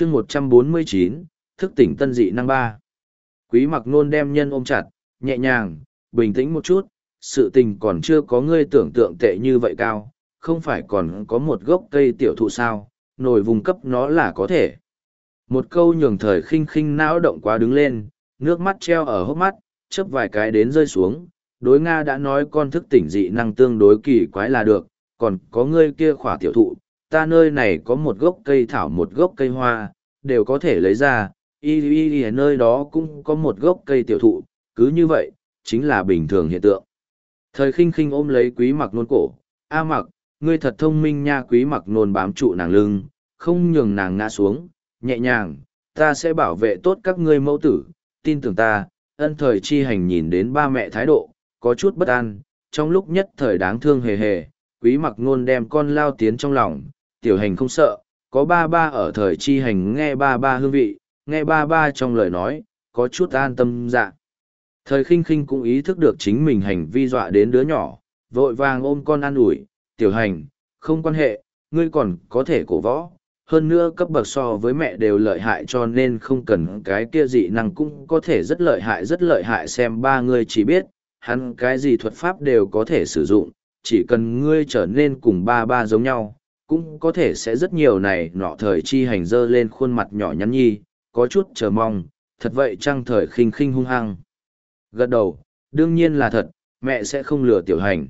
chương một trăm bốn mươi chín, thức tỉnh tân dị năng ba. Quý mặc nôn đem nhân ôm chặt, nhẹ nhàng, bình tĩnh một chút, sự tình còn chưa có ngươi tưởng tượng tệ như vậy cao, không phải còn có một gốc cây tiểu thụ sao nổi vùng cấp nó là có thể. Một câu nhường thời khinh khinh não động quá đứng lên, nước mắt treo ở hốc mắt, chớp vài cái đến rơi xuống, đối nga đã nói con thức tỉnh dị năng tương đối kỳ quái là được, còn có ngươi kia khỏa tiểu thụ ta nơi này có một gốc cây thảo, một gốc cây hoa, đều có thể lấy ra. Y y y nơi đó cũng có một gốc cây tiểu thụ, cứ như vậy, chính là bình thường hiện tượng. Thời khinh khinh ôm lấy quý mặc nôn cổ, a mặc, ngươi thật thông minh nha, quý mặc nôn bám trụ nàng lưng, không nhường nàng ngã xuống, nhẹ nhàng, ta sẽ bảo vệ tốt các ngươi mẫu tử, tin tưởng ta. Ân thời chi hành nhìn đến ba mẹ thái độ, có chút bất an, trong lúc nhất thời đáng thương hề hề, quý mặc nôn đem con lao tiến trong lòng tiểu hành không sợ, có ba ba ở thời chi hành nghe ba ba hương vị, nghe ba ba trong lời nói, có chút an tâm dạ. Thời khinh khinh cũng ý thức được chính mình hành vi dọa đến đứa nhỏ, vội vàng ôm con an ủi, tiểu hành, không quan hệ, ngươi còn có thể cổ võ, hơn nữa cấp bậc so với mẹ đều lợi hại cho nên không cần cái kia dị năng cũng có thể rất lợi hại, rất lợi hại xem ba ngươi chỉ biết, hắn cái gì thuật pháp đều có thể sử dụng, chỉ cần ngươi trở nên cùng ba ba giống nhau cũng có thể sẽ rất nhiều này nọ thời chi hành dơ lên khuôn mặt nhỏ nhắn nhi có chút chờ mong thật vậy trăng thời khinh khinh hung hăng. Gật đầu đương nhiên là thật mẹ sẽ không lừa tiểu hành.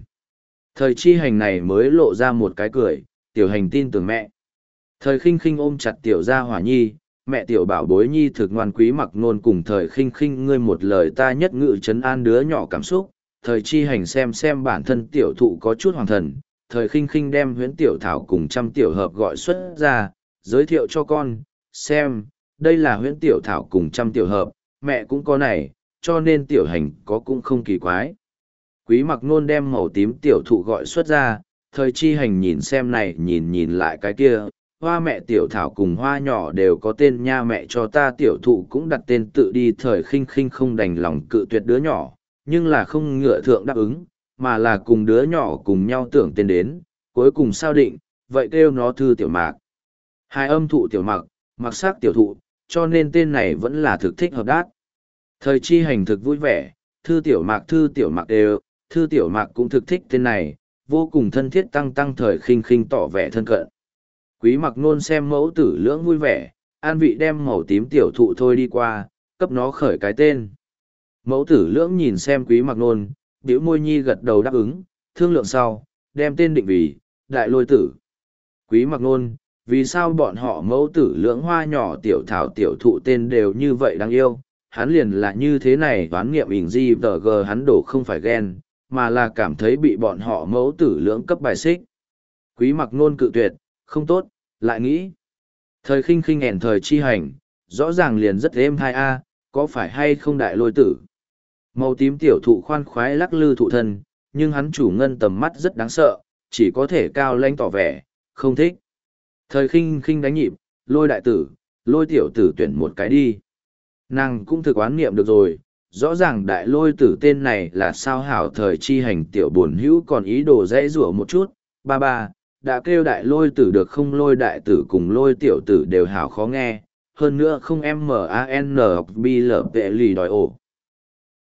Thời chi hành này mới lộ ra một cái cười tiểu hành tin tưởng mẹ. Thời khinh khinh ôm chặt tiểu gia hỏa nhi, mẹ tiểu bảo bối nhi thực ngoan quý mặc nôn cùng thời khinh khinh ngươi một lời ta nhất ngự chấn an đứa nhỏ cảm xúc, thời chi hành xem xem bản thân tiểu thụ có chút hoàng thần, thời khinh khinh đem huyễn tiểu thảo cùng trăm tiểu hợp gọi xuất ra, giới thiệu cho con, xem, đây là huyễn tiểu thảo cùng trăm tiểu hợp, mẹ cũng có này, cho nên tiểu hành có cũng không kỳ quái. Quý mặc nôn đem màu tím tiểu thụ gọi xuất ra, thời chi hành nhìn xem này nhìn nhìn lại cái kia, hoa mẹ tiểu thảo cùng hoa nhỏ đều có tên nha mẹ cho ta tiểu thụ cũng đặt tên tự đi thời khinh khinh không đành lòng cự tuyệt đứa nhỏ, nhưng là không ngựa thượng đáp ứng, mà là cùng đứa nhỏ cùng nhau tưởng tên đến, cuối cùng sao định, vậy kêu nó thư tiểu mạc. Hai âm thụ tiểu mặc, mặc sắc tiểu thụ, cho nên tên này vẫn là thực thích hợp đát. Thời chi hành thực vui vẻ, thư tiểu mạc thư tiểu mạc đều, thư tiểu mạc cũng thực thích tên này, vô cùng thân thiết tăng tăng thời khinh khinh tỏ vẻ thân cận. Quý mặc nôn xem mẫu tử lưỡng vui vẻ, an vị đem màu tím tiểu thụ thôi đi qua, cấp nó khởi cái tên. Mẫu tử lưỡng nhìn xem quý mặc nôn, biểu môi nhi gật đầu đáp ứng, thương lượng sau, đem tên định vì, đại lôi tử. Quý mặc nôn, vì sao bọn họ mẫu tử lưỡng hoa nhỏ tiểu thảo tiểu thụ tên đều như vậy đáng yêu, hắn liền là như thế này đoán nghiệm ỉn di tờ gờ hắn đổ không phải ghen, mà là cảm thấy bị bọn họ mẫu tử lưỡng cấp bài xích. Quý mặc nôn cự tuyệt, không tốt, lại nghĩ. Thời khinh khinh ẻn thời chi hành, rõ ràng liền rất êm thai a có phải hay không đại lôi tử. Màu tím tiểu thụ khoan khoái lắc lư thụ thân, nhưng hắn chủ ngân tầm mắt rất đáng sợ, chỉ có thể cao lanh tỏ vẻ, không thích. Thời khinh khinh đánh nhịp, lôi đại tử, lôi tiểu tử tuyển một cái đi. Nàng cũng thực oán niệm được rồi, rõ ràng đại lôi tử tên này là sao hảo thời chi hành tiểu buồn hữu còn ý đồ dễ rủa một chút, ba ba, đã kêu đại lôi tử được không lôi đại tử cùng lôi tiểu tử đều hảo khó nghe, hơn nữa không m a n b l p lì đòi ổ,